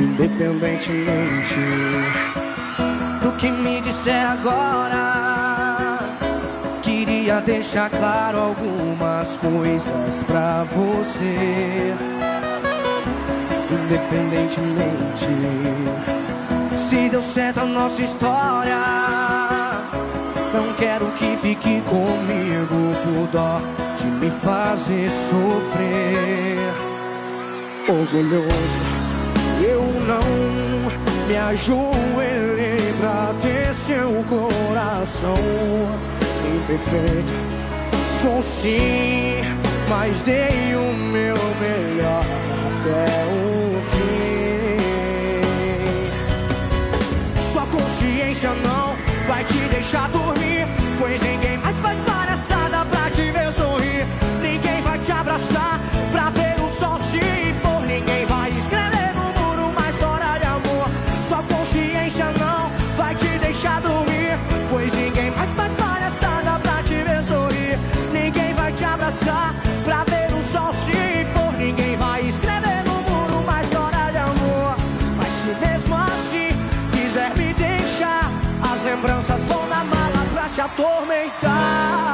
independentemente do que me disser agora. Queria deixar claro algumas coisas pra você. Independentemente se deu certo a nossa história. Não quero que fique comigo por dó de me fazer sofrer. Orgulhoso, não me ajoelhei pra ter seu coração imperfeito. Sou sim, mas dei o meu melhor até o fim. Sua consciência não vai te deixar lembranças vão na mala pra te atormentar.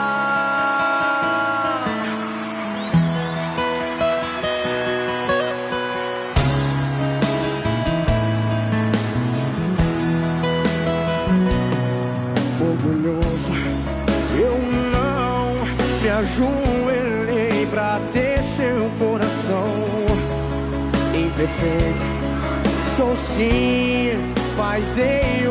Orgulhoso, eu não me ajoelhei pra ter seu coração imperfeito. Sou sim, mas dei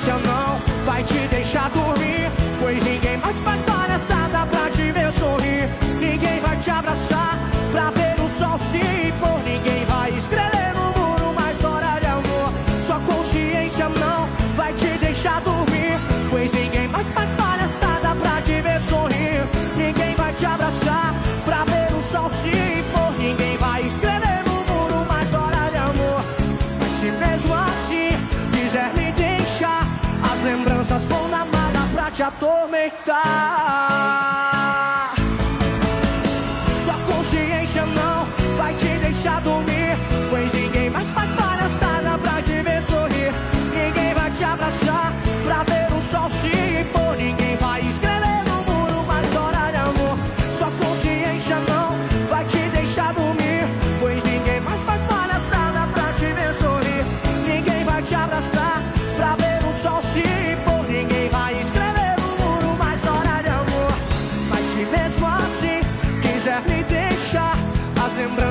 consciência não vai te deixar dormir, pois ninguém mais faz palhaçada pra te ver sorrir. Ninguém vai te abraçar pra ver o sol se pôr. Ninguém vai escrever no muro uma história de amor. Sua consciência não te atormentar.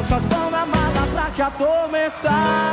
Deixar, as lembranças vão na mala pra te atormentar.